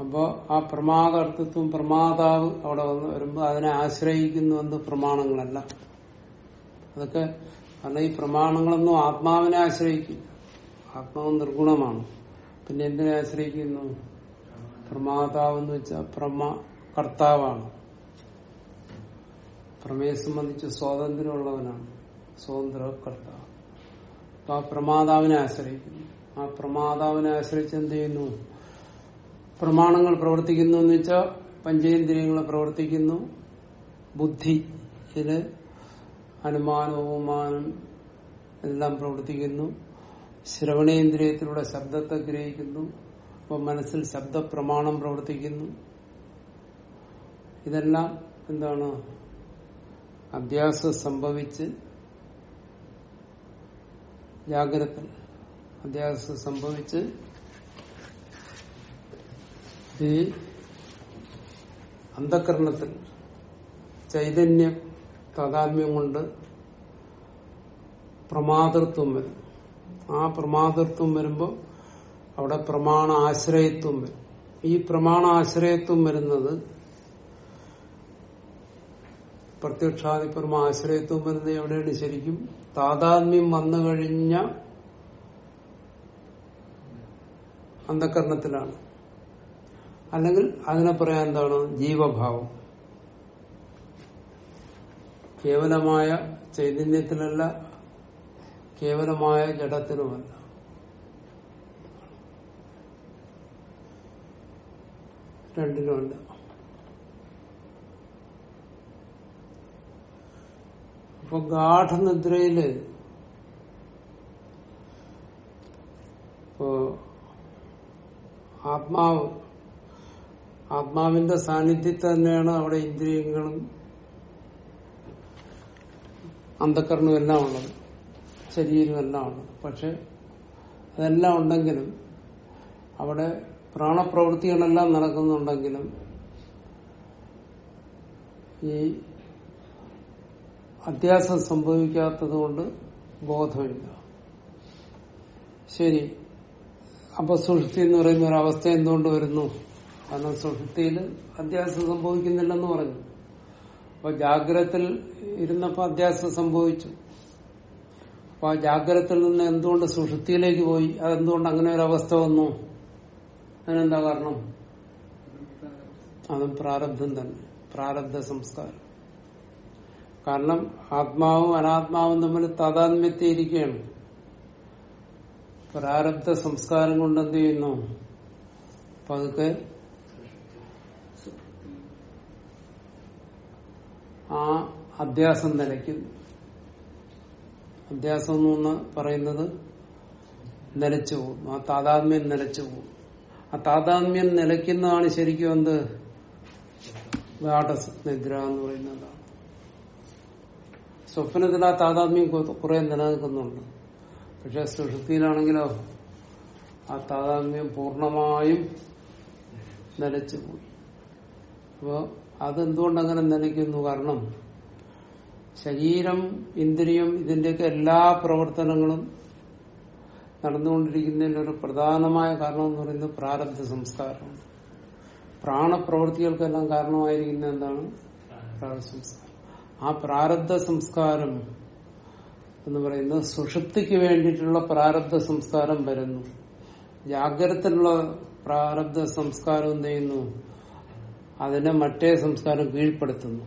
അപ്പോ ആ പ്രമാകർത്തൃത്വം പ്രമാതാവ് അവിടെ വന്ന് വരുമ്പോ അതിനെ ആശ്രയിക്കുന്നു എന്ത് പ്രമാണങ്ങളല്ല. അതൊക്കെ കാരണം ഈ പ്രമാണങ്ങളൊന്നും ആത്മാവിനെ ആശ്രയിക്കില്ല. ആത്മാവ് നിർഗുണമാണ്. പിന്നെ എന്തിനെ ആശ്രയിക്കുന്നു? പ്രമാതാവ് എന്ന് വെച്ചാൽ പ്രമാ കർത്താവാണ്. പ്രമേയെ സംബന്ധിച്ച് സ്വാതന്ത്ര്യമുള്ളവനാണ്. സ്വതന്ത്ര കർത്താവ്. അപ്പൊ ആ പ്രമാതാവിനെ ആശ്രയിക്കുന്നു. ആ പ്രമാതാവിനെ ആശ്രയിച്ച് എന്ത് ചെയ്യുന്നു? പ്രമാണങ്ങൾ പ്രവർത്തിക്കുന്നു എന്ന് വെച്ചാൽ പഞ്ചേന്ദ്രിയങ്ങൾ പ്രവർത്തിക്കുന്നു. ബുദ്ധി ഇതിൽ അനുമാനവുമാനം എല്ലാം പ്രവർത്തിക്കുന്നു. ശ്രവണേന്ദ്രിയത്തിലൂടെ ശബ്ദത്തെ ഗ്രഹിക്കുന്നു. അപ്പൊ മനസ്സിൽ ശബ്ദപ്രമാണം പ്രവർത്തിക്കുന്നു. ഇതെല്ലാം എന്താണ്? അധ്യാസം സംഭവിച്ച് ജാഗ്രത അധ്യാസം സംഭവിച്ച് ഈ അന്ധകരണത്തിൽ ചൈതന്യ താതാത്മ്യം കൊണ്ട് പ്രമാതൃത്വം വരും. ആ പ്രമാതൃത്വം വരുമ്പോൾ അവിടെ പ്രമാണ ആശ്രയത്വം വരും. ഈ പ്രമാണ ആശ്രയത്വം വരുന്നത് പ്രത്യക്ഷാതിപ്രമ ആശ്രയത്വം വരുന്നത് എവിടെയാണ് ശരിക്കും? താതാത്മ്യം വന്നു കഴിഞ്ഞ അന്ധകരണത്തിലാണ്. അല്ലെങ്കിൽ അതിനെ പറയാൻ എന്താണ്? ജീവഭാവം. കേവലമായ ചൈതന്യത്തിലല്ല കേവലമായ ജഡത്തിനുമല്ല. രണ്ടിനുമല്ല അപ്പൊ ഗാഠനിദ്രയിൽ ഇപ്പോ ആത്മാവ് ആത്മാവിന്റെ സാന്നിധ്യത്തിൽ തന്നെയാണ് അവിടെ ഇന്ദ്രിയങ്ങളും അന്ധക്കരണവും എല്ലാം ഉള്ളത്. ശരീരം എല്ലാം ഉള്ളത്. പക്ഷെ അതെല്ലാം ഉണ്ടെങ്കിലും അവിടെ പ്രാണപ്രവൃത്തികളെല്ലാം നടക്കുന്നുണ്ടെങ്കിലും ഈ അധ്യാസം സംഭവിക്കാത്തത് കൊണ്ട് ബോധമില്ല. ശരി. അപ്പൊ സുഷ്ടി എന്ന് പറയുന്ന ഒരവസ്ഥ എന്തുകൊണ്ട് വരുന്നു? കാരണം സുഷുപ്തിയിൽ അധ്യാസം സംഭവിക്കുന്നില്ലെന്ന് പറഞ്ഞു. അപ്പൊ ജാഗ്രത്തിൽ ഇരുന്നപ്പോ അധ്യാസം സംഭവിച്ചു. അപ്പൊ ആ ജാഗ്രതത്തിൽ നിന്ന് എന്തുകൊണ്ട് സുഷുപ്തിയിലേക്ക് പോയി? അതെന്തുകൊണ്ട് അങ്ങനെ ഒരു അവസ്ഥ വന്നു? അതിനെന്താ കാരണം? അതും പ്രാരബ്ധം തന്നെ. പ്രാരബ്ധ സംസ്കാരം. കാരണം ആത്മാവും അനാത്മാവും തമ്മിൽ താതാത്മ്യത്തിയിരിക്കുകയാണ് പ്രാരബ്ധ സംസ്കാരം കൊണ്ട് എന്ത് ചെയ്യുന്നു? പതുക്കെ ആ അധ്യാസം നിലയ്ക്കുന്നു അധ്യാസം എന്ന് പറയുന്നത് നിലച്ചു പോകും. ആ താതാത്മ്യം നിലച്ചു പോകും. ആ താതാത്മ്യം നിലയ്ക്കുന്നതാണ് ശരിക്കും എന്ത്? ഗാഠ നിദ്ര എന്ന് പറയുന്നതാണ് സ്വപ്നത്തിൽ ആ താതാത്മ്യം കുറെ നിലനിൽക്കുന്നുണ്ട്. പക്ഷെ സുഷൃത്തിയിലാണെങ്കിലോ ആ താതാത്മ്യം പൂർണമായും നിലച്ചു പോയി. അപ്പോ അതെന്തുകൊണ്ട് അങ്ങനെ നിലയ്ക്കുന്നു? കാരണം ശരീരം ഇന്ദ്രിയം ഇതിന്റെയൊക്കെ എല്ലാ പ്രവർത്തനങ്ങളും നടന്നുകൊണ്ടിരിക്കുന്നതിനൊരു പ്രധാനമായ കാരണം എന്ന് പറയുന്നത് പ്രാരബ്ധ സംസ്കാരമാണ്. പ്രാണപ്രവൃത്തികൾക്കെല്ലാം കാരണമായിരിക്കുന്ന എന്താണ്? ആ പ്രാരബ്ധ സംസ്കാരം എന്ന് പറയുന്നത് സുഷുപ്തിക്ക് വേണ്ടിയിട്ടുള്ള പ്രാരബ്ധ സംസ്കാരം വരുന്നു. ജാഗ്രതത്തിലുള്ള പ്രാരബ്ധ സംസ്കാരം എന്ത് ചെയ്യുന്നു? അതിനെ മറ്റേ സംസ്കാരം കീഴ്പ്പെടുത്തുന്നു.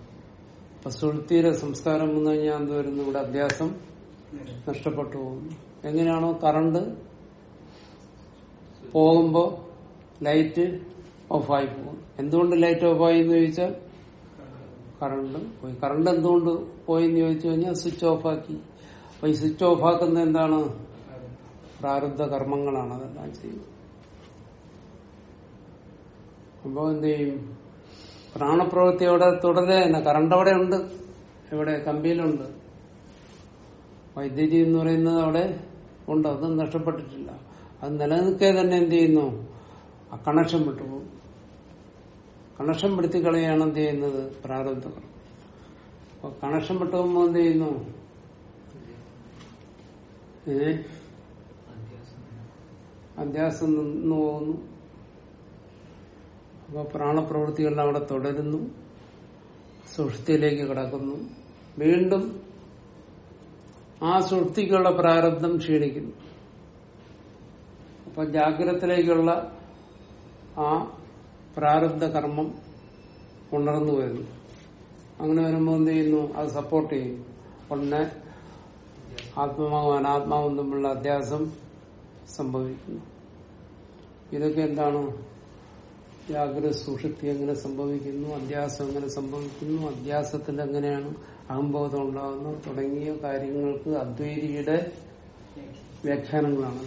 അപ്പൊ സുഷുപ്തിയിലെ സംസ്കാരം വന്നു കഴിഞ്ഞാൽ എന്ത് വരുന്നു? ഇവിടെ അഭ്യാസം നഷ്ടപ്പെട്ടു പോകുന്നു. എങ്ങനെയാണോ കറണ്ട് പോകുമ്പോ ലൈറ്റ് ഓഫായി പോകും എന്തുകൊണ്ട് ലൈറ്റ് ഓഫായി എന്ന് ചോദിച്ചാൽ കറണ്ട് പോയി. കറണ്ട് എന്തുകൊണ്ട് പോയി എന്ന് ചോദിച്ചു കഴിഞ്ഞാൽ സ്വിച്ച് ഓഫാക്കി. അപ്പൊ ഈ സ്വിച്ച് ഓഫ് എന്താണ്? പ്രാരബ്ധ കർമ്മങ്ങളാണ് അതെല്ലാം ചെയ്യുന്നത്. അപ്പോ എന്ത് ചെയ്യും? പ്രാണപ്രവൃത്തി അവിടെ തുടരുക തന്നെ കറണ്ട് അവിടെ ഉണ്ട്. ഇവിടെ കമ്പിയിലുണ്ട്. വൈദ്യുതി എന്ന് പറയുന്നത് അവിടെ ഉണ്ട്. അത് നഷ്ടപ്പെട്ടിട്ടില്ല. അത് നിലനിൽക്കെ തന്നെ എന്ത് ചെയ്യുന്നു? ആ കണക്ഷൻ വിട്ടുപോകും. കണക്ഷൻ പെടുത്തി കളയാണ് എന്ത് ചെയ്യുന്നത്? പ്രാരബ്ധ. അപ്പൊ കണക്ഷൻ വിട്ടുപോകുമ്പോ എന്ത് ചെയ്യുന്നു? ഏ? അധ്യാസം നിന്ന് പോകുന്നു. അപ്പൊ പ്രാണപ്രവൃത്തികളെല്ലാം അവിടെ തുടരുന്നു. സുഷ്ടിയിലേക്ക് കിടക്കുന്നു. വീണ്ടും ആ സുഷ്ടിക്കുള്ള പ്രാരബ്ധം ക്ഷീണിക്കുന്നു. അപ്പൊ ജാഗ്രതത്തിലേക്കുള്ള ആ പ്രാരബ്ധ കർമ്മം ഉണർന്നു വരുന്നു. അങ്ങനെ വരുമ്പോൾ എന്ത് ചെയ്യുന്നു? അത് സപ്പോർട്ട് ചെയ്യുന്നു. ഒന്ന് ആത്മാവും അനാത്മാവും തമ്മിലുള്ള അധ്യാസം സംഭവിക്കുന്നു. ഇതൊക്കെ എന്താണ്? ജാഗ്രത സുഷുപ്തി എങ്ങനെ സംഭവിക്കുന്നു അധ്യാസം എങ്ങനെ സംഭവിക്കുന്നു അധ്യാസത്തിൽ എങ്ങനെയാണ് അഹംബോധം ഉണ്ടാകുന്നത് തുടങ്ങിയ കാര്യങ്ങൾക്ക് അദ്വൈതിയുടെ വ്യാഖ്യാനങ്ങളാണ്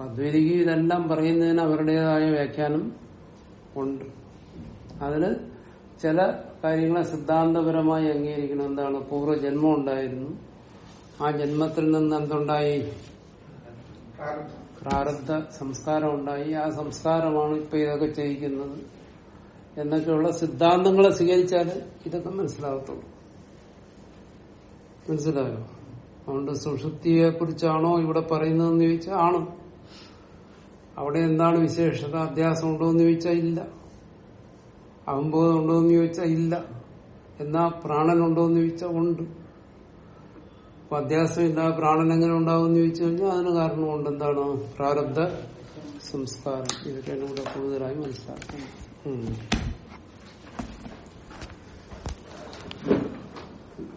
അദ്വൈതിക്ക് ഇതെല്ലാം പറയുന്നതിന് അവരുടേതായ വ്യാഖ്യാനം ഉണ്ട്. അതിന് ചില കാര്യങ്ങളെ സിദ്ധാന്തപരമായി അംഗീകരിക്കണം. എന്താണ്? പൂർവജന്മം ഉണ്ടായിരുന്നു. ആ ജന്മത്തിൽ നിന്ന് എന്തുണ്ടായി? പ്രാരബ്ധം സംസ്കാരം ഉണ്ടായി. ആ സംസ്കാരമാണ് ഇപ്പൊ ഇതൊക്കെ ചെയ്യിക്കുന്നത്. എന്നൊക്കെയുള്ള സിദ്ധാന്തങ്ങളെ സ്വീകരിച്ചാൽ ഇതൊക്കെ മനസ്സിലാകത്തുള്ളൂ. മനസ്സിലായോ? അതുകൊണ്ട് സുഷുപ്തിയെ കുറിച്ചാണോ ഇവിടെ പറയുന്നതെന്ന് ചോദിച്ചാൽ ആണ്. അവിടെ എന്താണ് വിശേഷത? അധ്യാസം ഉണ്ടോ എന്ന് ചോദിച്ചാൽ ഇല്ല. അവബോധം ഉണ്ടോ എന്ന് ചോദിച്ചാൽ ഇല്ല. എന്നാ പ്രാണനുണ്ടോ എന്ന് ചോദിച്ചാൽ ഉണ്ട്. അപ്പൊ അധ്യാസം ഇല്ല പ്രാണൻ എങ്ങനെ ഉണ്ടാവും എന്ന് ചോദിച്ചു കഴിഞ്ഞാൽ അതിന് കാരണമുണ്ട്. എന്താണ്? പ്രാരബ്ധ സംസ്കാരം. ഇതൊക്കെയാണ് ഇവിടെ കൂടുതലായി മനസ്സിലാക്കുന്നത്.